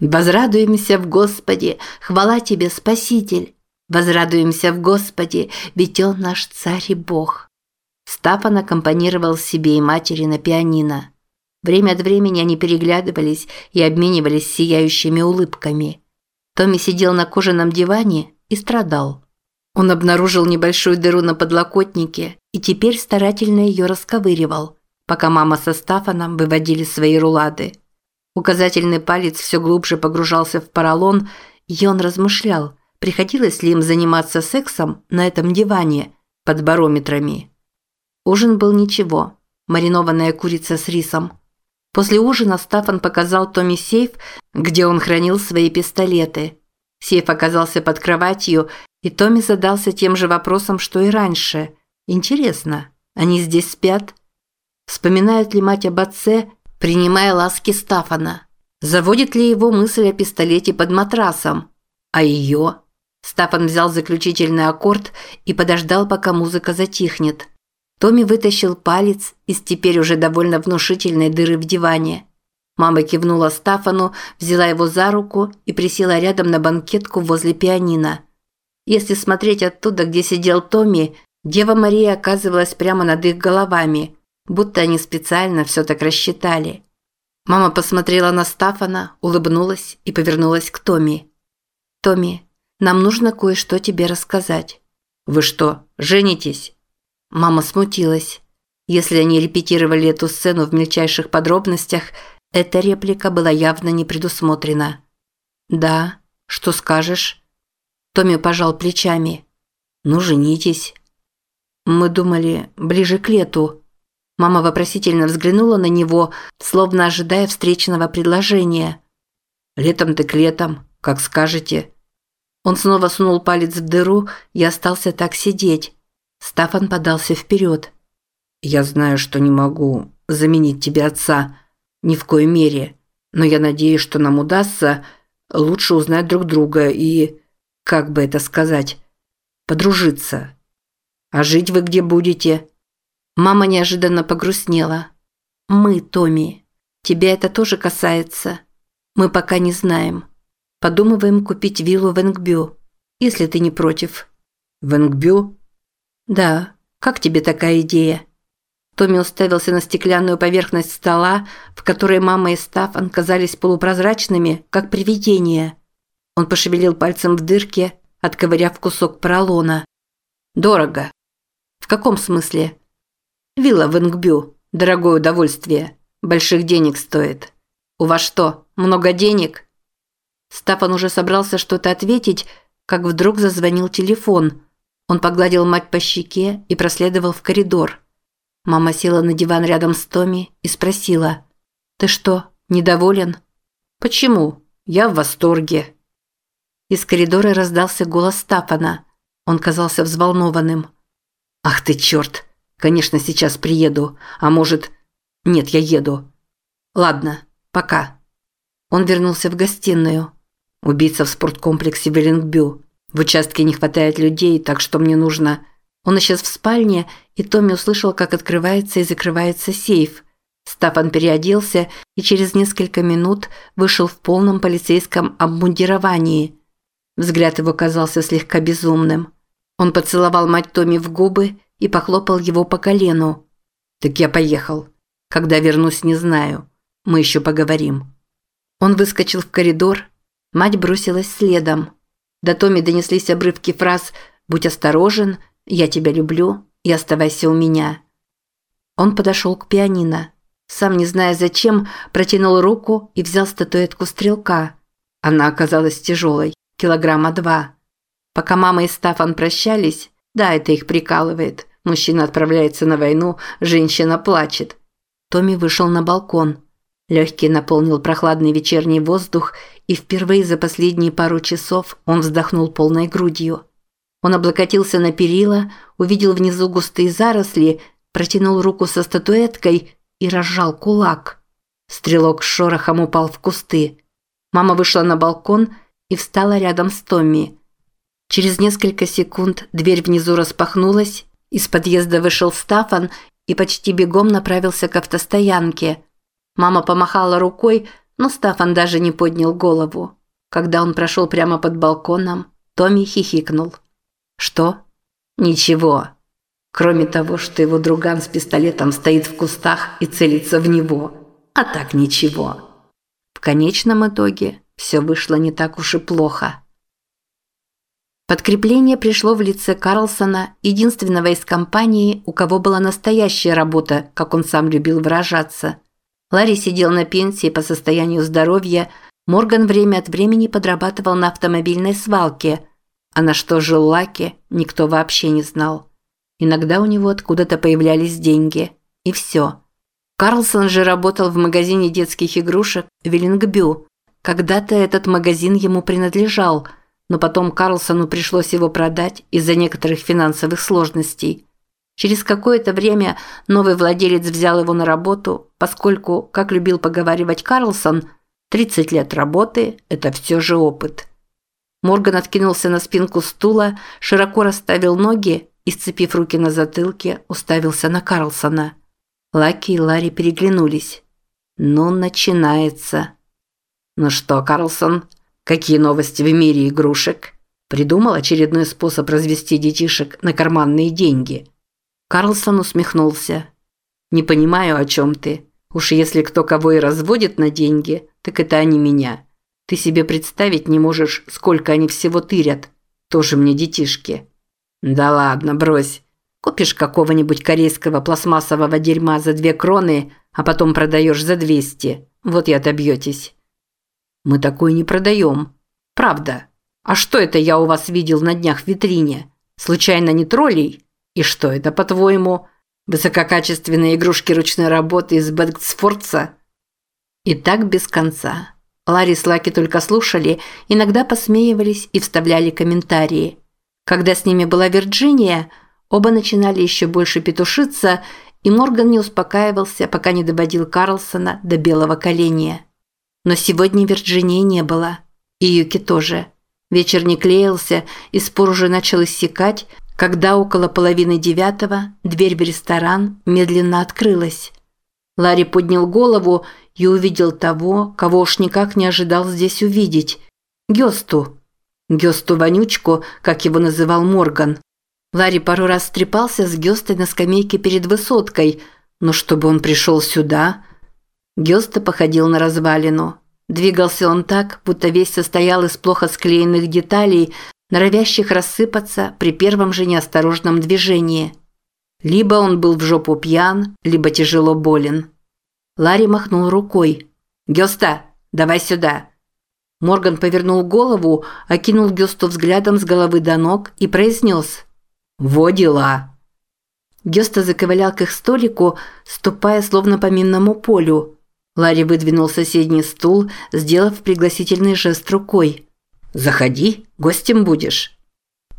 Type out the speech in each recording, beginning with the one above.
Возрадуемся в Господе, хвала тебе, Спаситель. Возрадуемся в Господе, ведь Он наш Царь и Бог. Стафан аккомпанировал себе и матери на пианино. Время от времени они переглядывались и обменивались сияющими улыбками. Томми сидел на кожаном диване и страдал. Он обнаружил небольшую дыру на подлокотнике и теперь старательно ее расковыривал, пока мама со Стафаном выводили свои рулады. Указательный палец все глубже погружался в поролон, и он размышлял, приходилось ли им заниматься сексом на этом диване под барометрами. Ужин был ничего. Маринованная курица с рисом. После ужина Стафан показал Томми сейф, где он хранил свои пистолеты. Сейф оказался под кроватью, и Томми задался тем же вопросом, что и раньше. Интересно, они здесь спят? Вспоминает ли мать об отце, принимая ласки Стафана. Заводит ли его мысль о пистолете под матрасом? А ее? Стафан взял заключительный аккорд и подождал, пока музыка затихнет. Томми вытащил палец из теперь уже довольно внушительной дыры в диване. Мама кивнула Стафану, взяла его за руку и присела рядом на банкетку возле пианино. Если смотреть оттуда, где сидел Томми, Дева Мария оказывалась прямо над их головами – будто они специально все так рассчитали. Мама посмотрела на Стафана, улыбнулась и повернулась к Томи. «Томми, нам нужно кое-что тебе рассказать». «Вы что, женитесь?» Мама смутилась. Если они репетировали эту сцену в мельчайших подробностях, эта реплика была явно не предусмотрена. «Да, что скажешь?» Томми пожал плечами. «Ну, женитесь». «Мы думали, ближе к лету», Мама вопросительно взглянула на него, словно ожидая встречного предложения. «Летом так летом, как скажете». Он снова сунул палец в дыру и остался так сидеть. Стафан подался вперед. «Я знаю, что не могу заменить тебе отца. Ни в коей мере. Но я надеюсь, что нам удастся лучше узнать друг друга и, как бы это сказать, подружиться. А жить вы где будете?» Мама неожиданно погрустнела. «Мы, Томми. Тебя это тоже касается. Мы пока не знаем. Подумываем купить виллу в Энгбю, если ты не против». «В Энгбю?» «Да. Как тебе такая идея?» Томми уставился на стеклянную поверхность стола, в которой мама и Стаффан казались полупрозрачными, как привидения. Он пошевелил пальцем в дырке, отковыряв кусок поролона. «Дорого». «В каком смысле?» Вилла в Ингбю. Дорогое удовольствие. Больших денег стоит. У вас что, много денег? Стафан уже собрался что-то ответить, как вдруг зазвонил телефон. Он погладил мать по щеке и проследовал в коридор. Мама села на диван рядом с Томи и спросила. «Ты что, недоволен?» «Почему? Я в восторге». Из коридора раздался голос Стафана. Он казался взволнованным. «Ах ты черт! Конечно, сейчас приеду. А может... Нет, я еду. Ладно, пока. Он вернулся в гостиную. Убийца в спорткомплексе Веллингбю. В участке не хватает людей, так что мне нужно... Он исчез в спальне, и Томми услышал, как открывается и закрывается сейф. Стафан переоделся и через несколько минут вышел в полном полицейском обмундировании. Взгляд его казался слегка безумным. Он поцеловал мать Томми в губы и похлопал его по колену. «Так я поехал. Когда вернусь, не знаю. Мы еще поговорим». Он выскочил в коридор. Мать бросилась следом. До Томи донеслись обрывки фраз «Будь осторожен», «Я тебя люблю» и «Оставайся у меня». Он подошел к пианино. Сам не зная зачем, протянул руку и взял статуэтку стрелка. Она оказалась тяжелой, килограмма два. Пока мама и Стафан прощались, да, это их прикалывает, Мужчина отправляется на войну, женщина плачет. Томми вышел на балкон. Легкий наполнил прохладный вечерний воздух, и впервые за последние пару часов он вздохнул полной грудью. Он облокотился на перила, увидел внизу густые заросли, протянул руку со статуэткой и разжал кулак. Стрелок с шорохом упал в кусты. Мама вышла на балкон и встала рядом с Томми. Через несколько секунд дверь внизу распахнулась, из подъезда вышел Стафан и почти бегом направился к автостоянке. Мама помахала рукой, Но Стафан даже не поднял голову. Когда он прошел прямо под балконом, Томми хихикнул. «Что?» «Ничего. Кроме того, что его друган с пистолетом стоит в кустах и целится в него. А так ничего». В конечном итоге все вышло не так уж и плохо. Подкрепление пришло в лице Карлсона, единственного из компании, у кого была настоящая работа, как он сам любил выражаться. Ларри сидел на пенсии по состоянию здоровья, Морган время от времени подрабатывал на автомобильной свалке, а на что жил Лаки, никто вообще не знал. Иногда у него откуда-то появлялись деньги. И все. Карлсон же работал в магазине детских игрушек Виллингбю. Когда-то этот магазин ему принадлежал, но потом Карлсону пришлось его продать из-за некоторых финансовых сложностей. Через какое-то время новый владелец взял его на работу, поскольку, как любил поговаривать Карлсон, 30 лет работы – это все же опыт. Морган откинулся на спинку стула, широко расставил ноги и, сцепив руки на затылке, уставился на Карлсона. Лаки и Ларри переглянулись. «Ну, начинается». «Ну что, Карлсон, какие новости в мире игрушек?» Придумал очередной способ развести детишек на карманные деньги. Карлсон усмехнулся. «Не понимаю, о чем ты. Уж если кто кого и разводит на деньги, так это они меня. Ты себе представить не можешь, сколько они всего тырят. Тоже мне детишки». «Да ладно, брось. Купишь какого-нибудь корейского пластмассового дерьма за две кроны, а потом продаешь за двести. Вот и отобьетесь». «Мы такое не продаем. Правда. А что это я у вас видел на днях в витрине? Случайно не троллей? И что это, по-твоему, высококачественные игрушки ручной работы из Бэксфордса?» И так без конца. Ларри с Лаки только слушали, иногда посмеивались и вставляли комментарии. Когда с ними была Вирджиния, оба начинали еще больше петушиться, и Морган не успокаивался, пока не доводил Карлсона до белого коленя. Но сегодня Вирджинии не было. И Юки тоже. Вечер не клеился, и спор уже начал иссякать, когда около половины девятого дверь в ресторан медленно открылась. Ларри поднял голову и увидел того, кого уж никак не ожидал здесь увидеть – Гёсту. Гёсту-вонючку, как его называл Морган. Ларри пару раз стрепался с Гёстой на скамейке перед высоткой, но чтобы он пришел сюда... Гёста походил на развалину. Двигался он так, будто весь состоял из плохо склеенных деталей, норовящих рассыпаться при первом же неосторожном движении. Либо он был в жопу пьян, либо тяжело болен. Ларри махнул рукой. «Гёста, давай сюда!» Морган повернул голову, окинул Гёсту взглядом с головы до ног и произнес «Во дела!». Гёста заковылял к их столику, ступая словно по минному полю. Ларри выдвинул соседний стул, сделав пригласительный жест рукой. «Заходи, гостем будешь».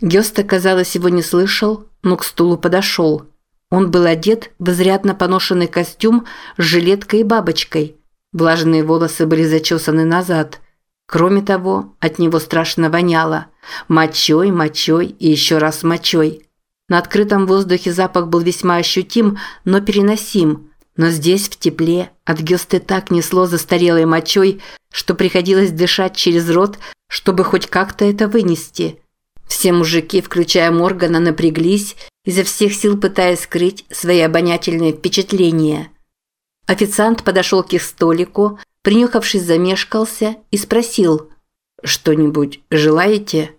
Гёста, казалось, его не слышал, но к стулу подошел. Он был одет в изрядно поношенный костюм с жилеткой и бабочкой. Влажные волосы были зачесаны назад. Кроме того, от него страшно воняло. Мочой, мочой и еще раз мочой. На открытом воздухе запах был весьма ощутим, но переносим. Но здесь, в тепле, от Гёсты так несло застарелой мочой, что приходилось дышать через рот, чтобы хоть как-то это вынести. Все мужики, включая Моргана, напряглись изо всех сил пытаясь скрыть свои обонятельные впечатления. Официант подошел к их столику, принюхавшись, замешкался и спросил «Что-нибудь желаете?»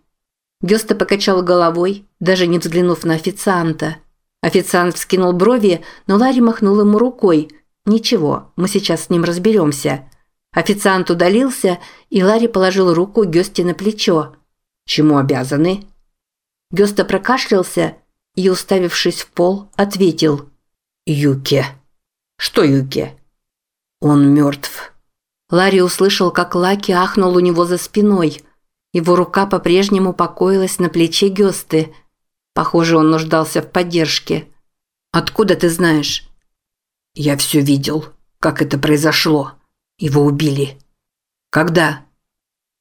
Гёста покачал головой, даже не взглянув на официанта. Официант вскинул брови, но Ларри махнул ему рукой. «Ничего, мы сейчас с ним разберемся». Официант удалился, и Ларри положил руку Гёсте на плечо. «Чему обязаны?» Гёста прокашлялся и, уставившись в пол, ответил «Юке». «Что Юке?» «Он мертв». Ларри услышал, как Лаки ахнул у него за спиной. Его рука по-прежнему покоилась на плече Гёсты. Похоже, он нуждался в поддержке. «Откуда ты знаешь?» «Я все видел, как это произошло. Его убили». «Когда?»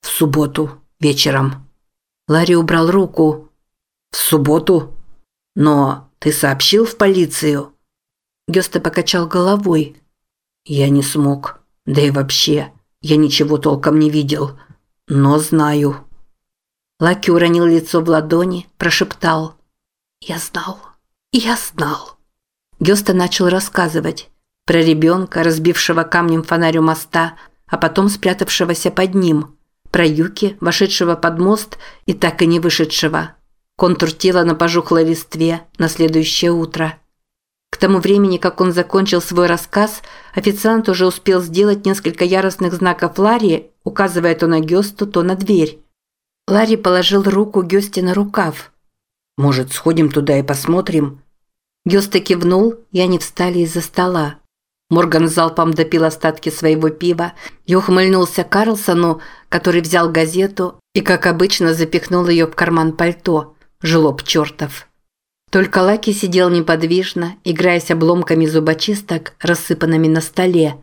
«В субботу, вечером». Ларри убрал руку. «В субботу?» Но ты сообщил в полицию?» Гёста покачал головой. «Я не смог. Да и вообще, Я ничего толком не видел, но знаю». Лаки уронил лицо в ладони, прошептал. «Я знал, я знал». Гёста начал рассказывать про ребенка, разбившего камнем фонарь моста, а потом спрятавшегося под ним, про Юки, вошедшего под мост и так и не вышедшего, контур тела на пожухлой листве на следующее утро. К тому времени, как он закончил свой рассказ, официант уже успел сделать несколько яростных знаков Ларри, указывая то на Гёсту, то на дверь. Ларри положил руку Гёсте на рукав. «Может, сходим туда и посмотрим?» Гёста кивнул, и они встали из-за стола. Морган залпом допил остатки своего пива и ухмыльнулся Карлсону, который взял газету и, как обычно, запихнул ее в карман пальто. Жлоб чертов. Только Лаки сидел неподвижно, играясь обломками зубочисток, рассыпанными на столе.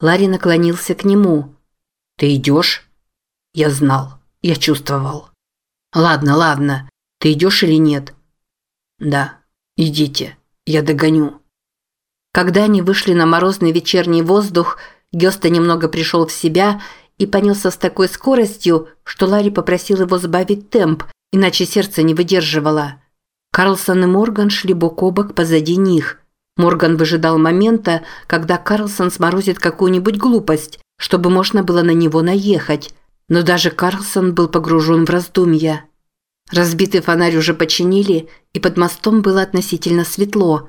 Ларри наклонился к нему. «Ты идешь?» «Я знал. Я чувствовал». «Ладно, ладно. Ты идешь или нет?» «Да. Идите». Я догоню. Когда они вышли на морозный вечерний воздух, Гёста немного пришел в себя и понесся с такой скоростью, что Ларри попросил его сбавить темп, иначе сердце не выдерживало. Карлсон и Морган шли бок о бок позади них. Морган выжидал момента, когда Карлсон сморозит какую-нибудь глупость, чтобы можно было на него наехать. Но даже Карлсон был погружен в раздумья. Разбитый фонарь уже починили, и под мостом было относительно светло.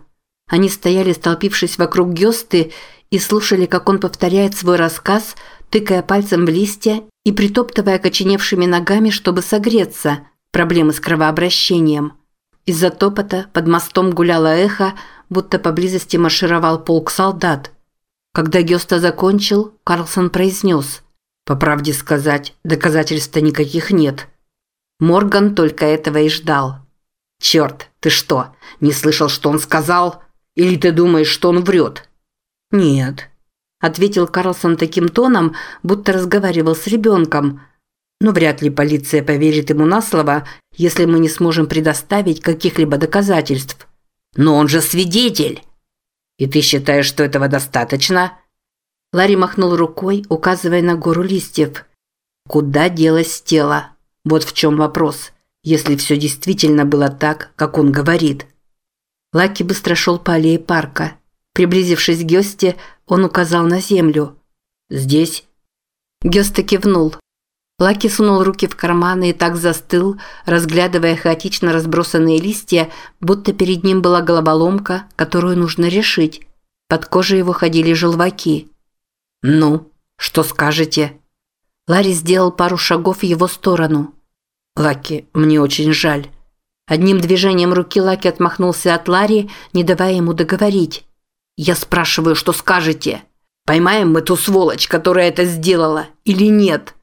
Они стояли, столпившись вокруг Гёсты, и слушали, как он повторяет свой рассказ, тыкая пальцем в листья и притоптывая коченевшими ногами, чтобы согреться. Проблемы с кровообращением. Из-за топота под мостом гуляло эхо, будто поблизости маршировал полк солдат. Когда Гёста закончил, Карлсон произнес. «По правде сказать, доказательств никаких нет». Морган только этого и ждал. «Черт, ты что, не слышал, что он сказал? Или ты думаешь, что он врет?» «Нет», – ответил Карлсон таким тоном, будто разговаривал с ребенком. «Но вряд ли полиция поверит ему на слово, если мы не сможем предоставить каких-либо доказательств». «Но он же свидетель!» «И ты считаешь, что этого достаточно?» Ларри махнул рукой, указывая на гору листьев. «Куда делось тело?» Вот в чем вопрос, если все действительно было так, как он говорит. Лаки быстро шел по аллее парка. Приблизившись к Гёсте, он указал на землю. «Здесь?» Гёста кивнул. Лаки сунул руки в карманы и так застыл, разглядывая хаотично разбросанные листья, будто перед ним была головоломка, которую нужно решить. Под кожей его ходили желваки. «Ну, что скажете?» Ларри сделал пару шагов в его сторону. «Лаки, мне очень жаль». Одним движением руки Лаки отмахнулся от Ларри, не давая ему договорить. «Я спрашиваю, что скажете? Поймаем мы ту сволочь, которая это сделала, или нет?»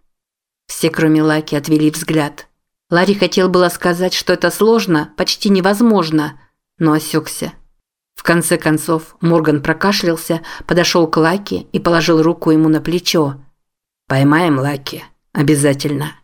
Все, кроме Лаки, отвели взгляд. Ларри хотел было сказать, что это сложно, почти невозможно, но осекся. В конце концов, Морган прокашлялся, подошел к Лаки и положил руку ему на плечо. «Поймаем Лаки. Обязательно».